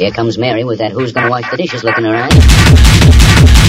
Here comes Mary with that who's gonna wash the dishes looking around. than United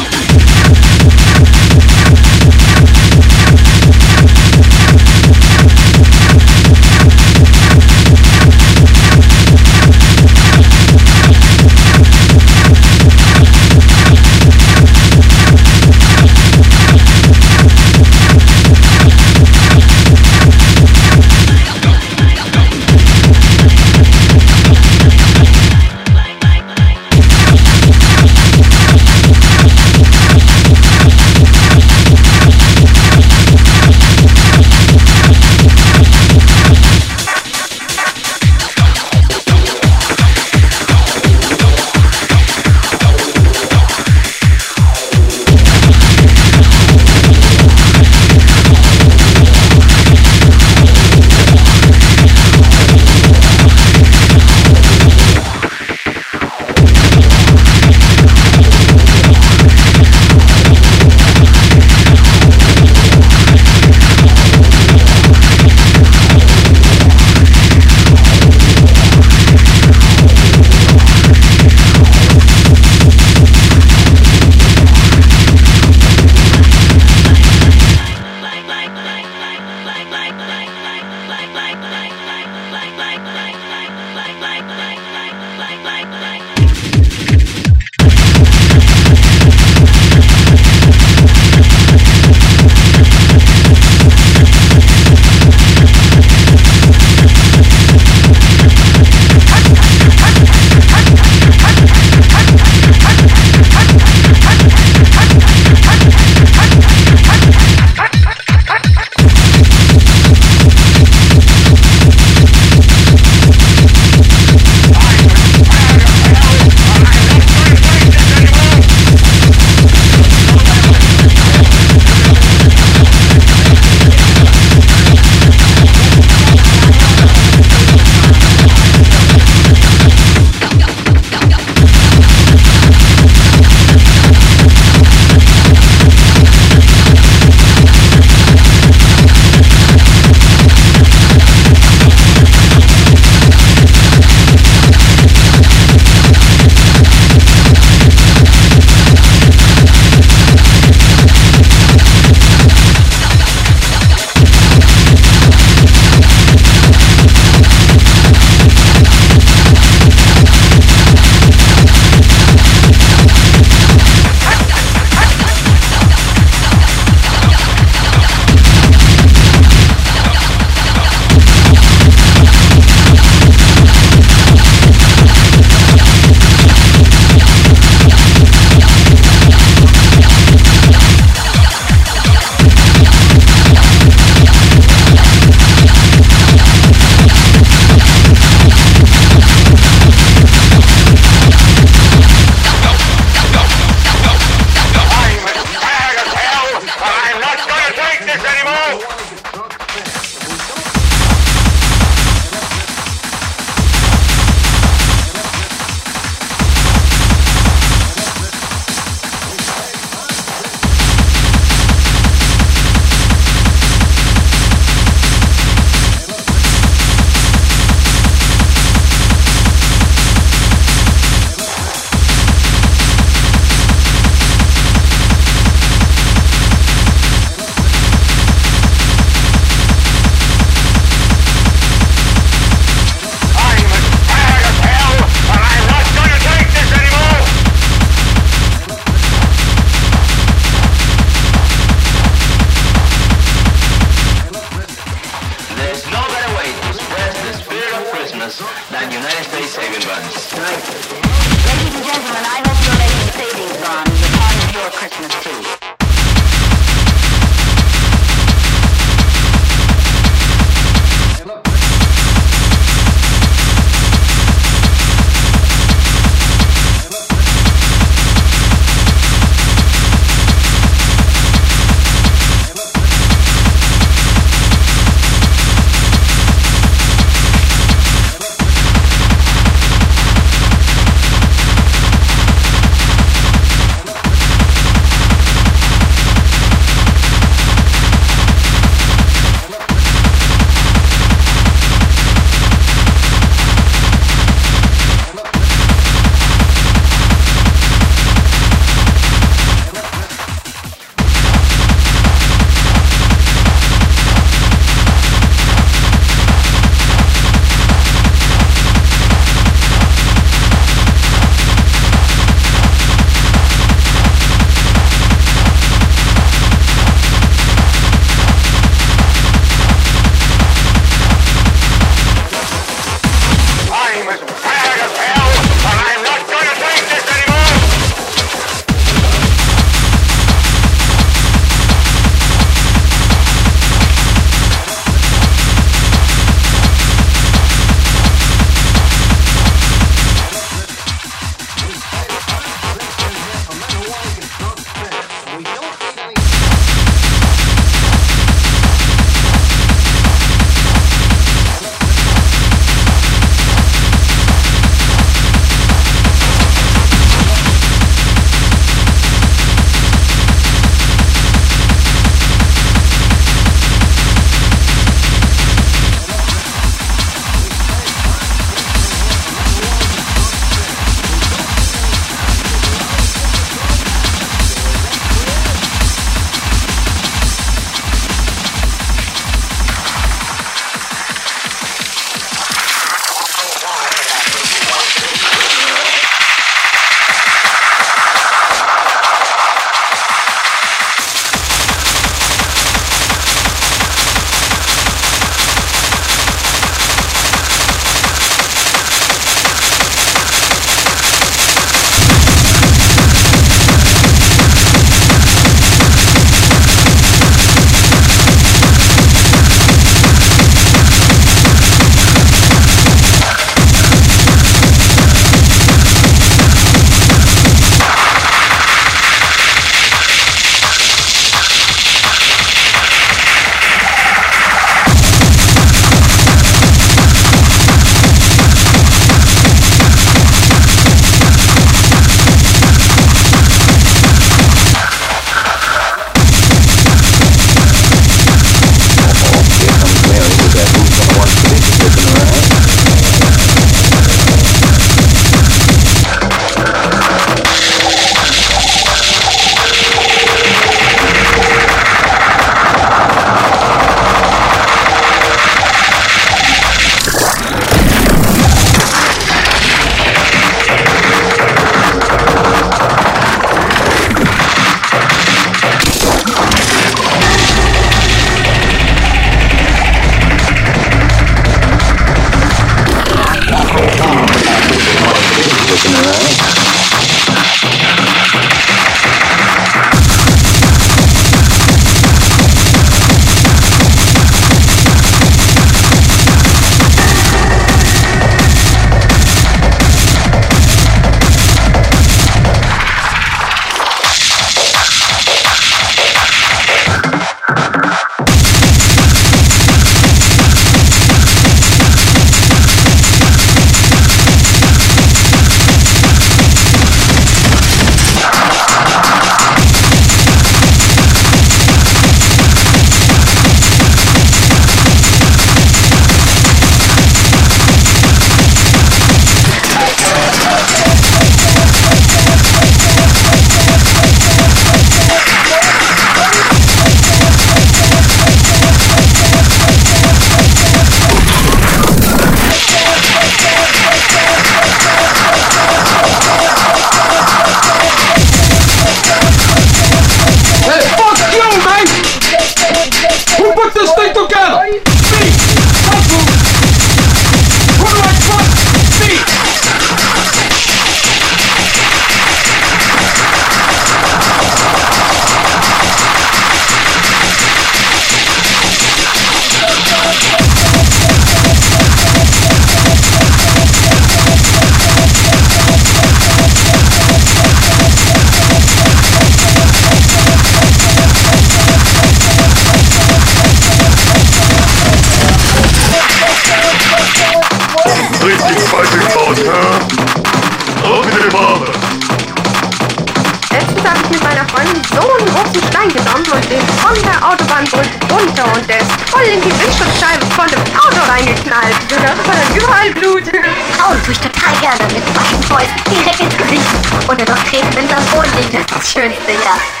wenn sie am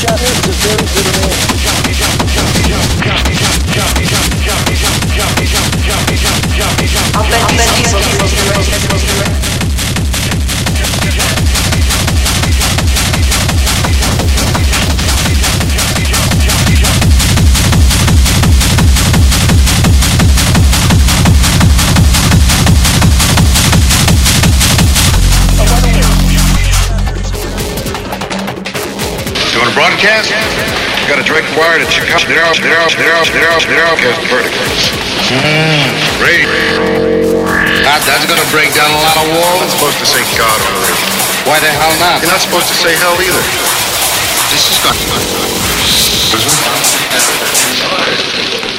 Das ist das Schönste, ja. broadcast? You got a direct wire to Chicago. Zero, zero, zero, zero, zero, cast vertically. Mm, great. That, that's gonna break down a lot of walls. Not supposed to say God on the. Why the hell not? You're not supposed to say hell either. This is gonna. Got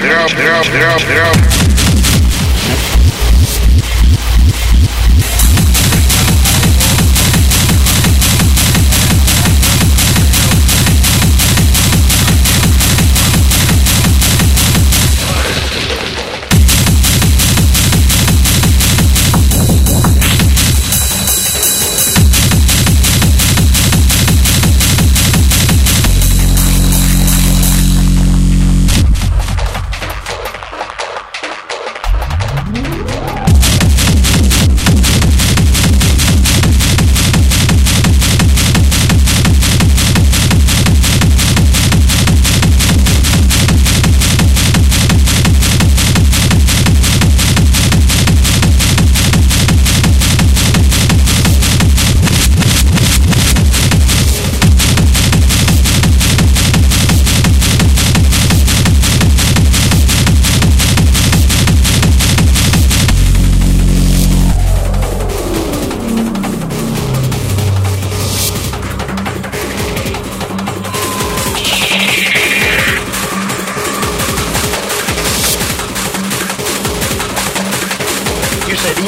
drop, drop, drop, drop.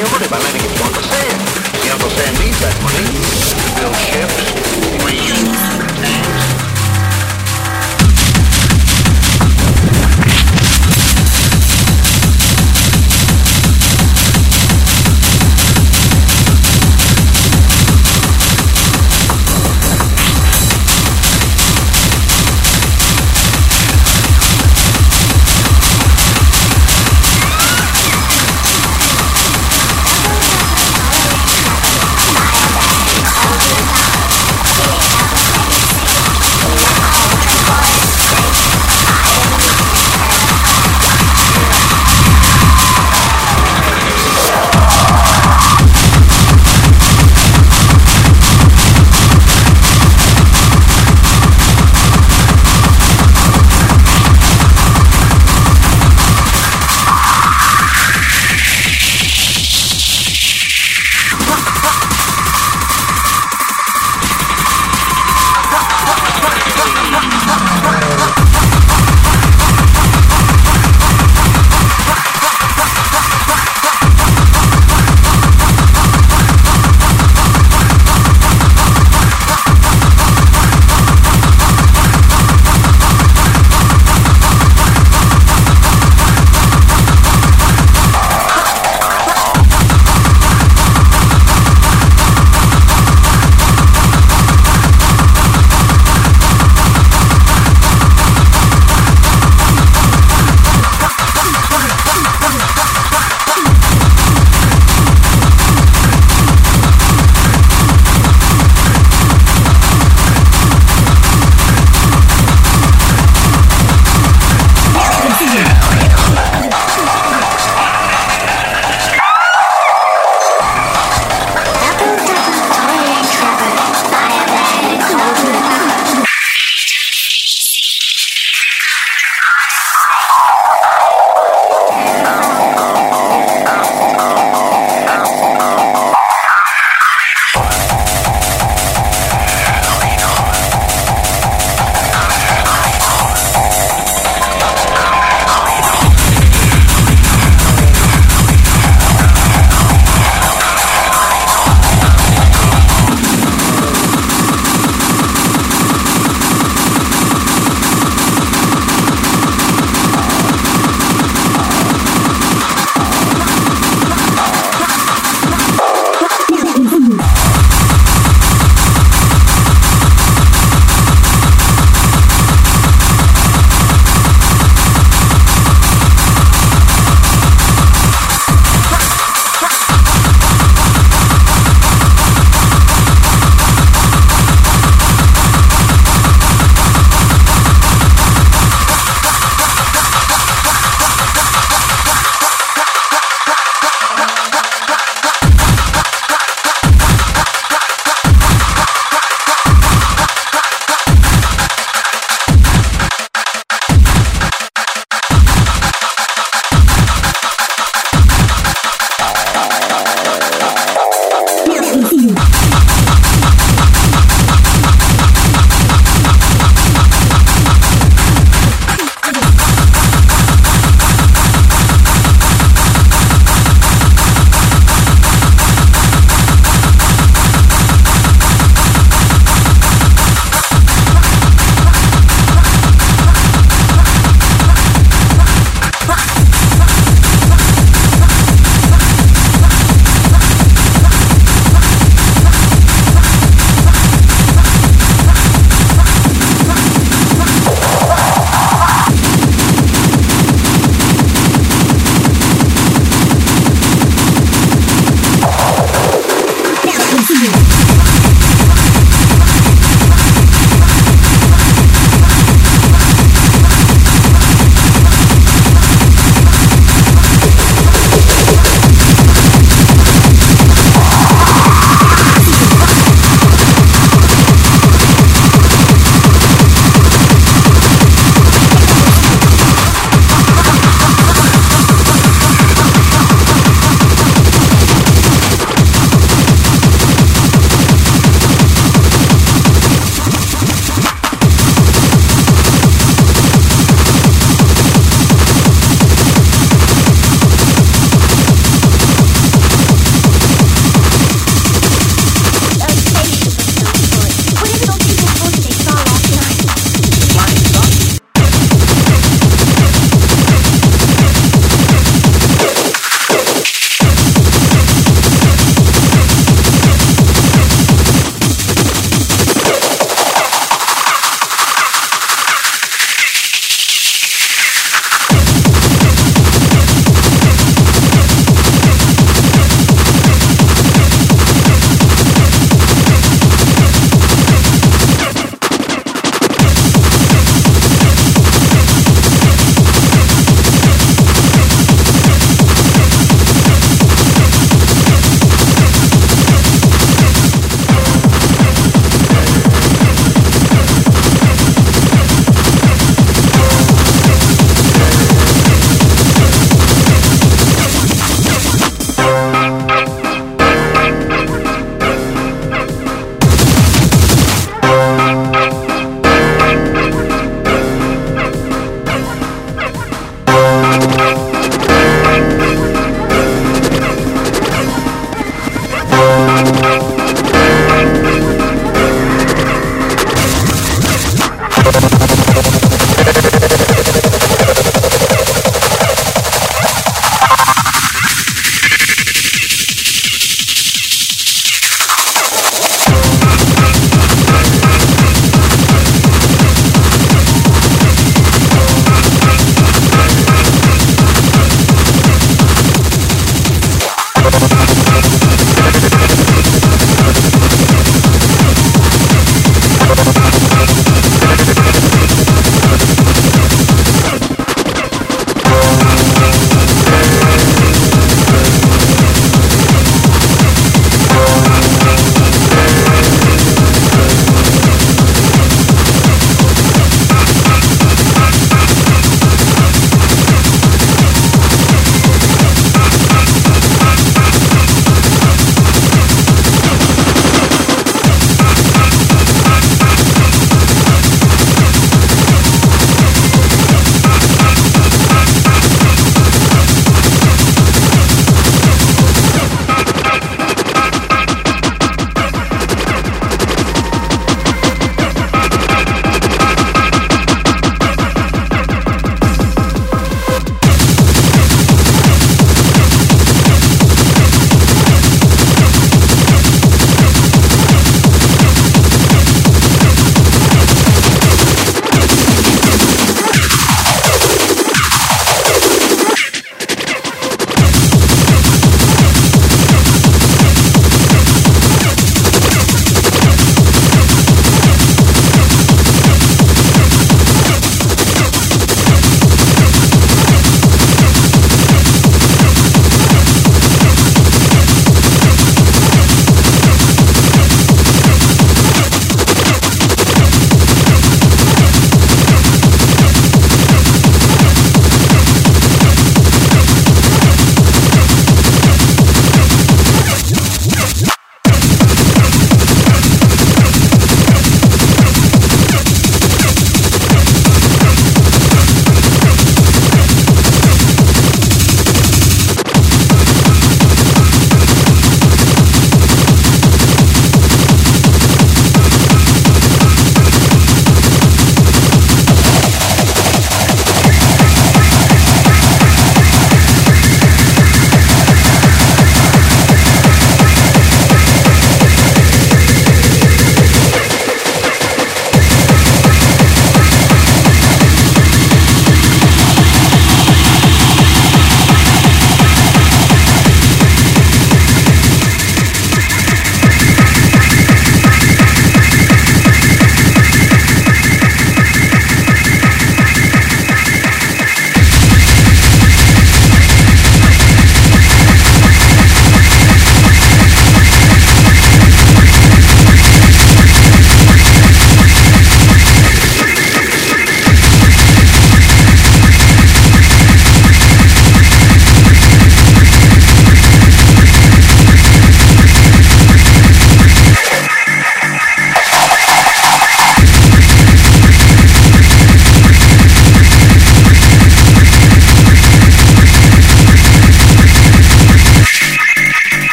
Your money by lending it to Uncle Sam. See, Uncle Sam needs that money. To build ships, planes, tanks,